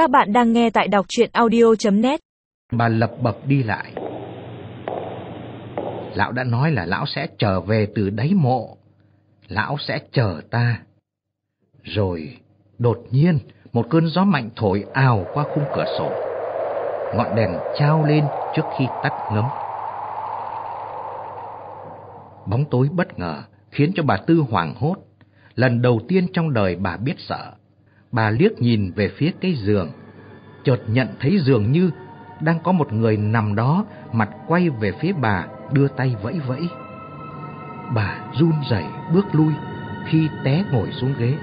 Các bạn đang nghe tại đọc chuyện audio.net Bà lập bập đi lại. Lão đã nói là lão sẽ trở về từ đáy mộ. Lão sẽ chờ ta. Rồi, đột nhiên, một cơn gió mạnh thổi ào qua khung cửa sổ. Ngọn đèn trao lên trước khi tắt ngấm. Bóng tối bất ngờ khiến cho bà Tư hoảng hốt. Lần đầu tiên trong đời bà biết sợ. Bà liếc nhìn về phía cái giường, chợt nhận thấy dường như đang có một người nằm đó, mặt quay về phía bà, đưa tay vẫy vẫy. Bà run rẩy bước lui khi té ngồi xuống ghế.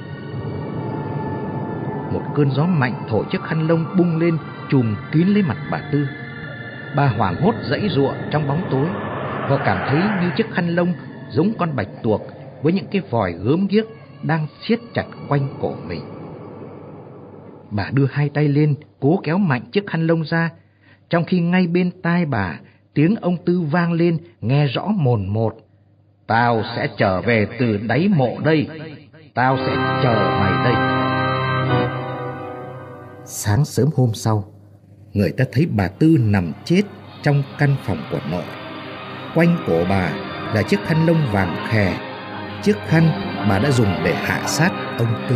Một cơn gió mạnh thổi chiếc khăn lông bung lên, trùm kín lấy mặt bà Tư. Bà hoảng hốt dãy giụa trong bóng tối và cảm thấy như chiếc khăn lông giống con bạch tuộc với những cái vòi gớm ghiếc đang siết chặt quanh cổ mình. Bà đưa hai tay lên, cố kéo mạnh chiếc khăn lông ra, trong khi ngay bên tai bà, tiếng ông Tư vang lên nghe rõ mồn một. Tao sẽ trở về từ đáy mộ đây, tao sẽ chờ mày đây. Sáng sớm hôm sau, người ta thấy bà Tư nằm chết trong căn phòng của nội. Quanh cổ bà là chiếc khăn lông vàng khè, chiếc khăn bà đã dùng để hạ sát ông Tư.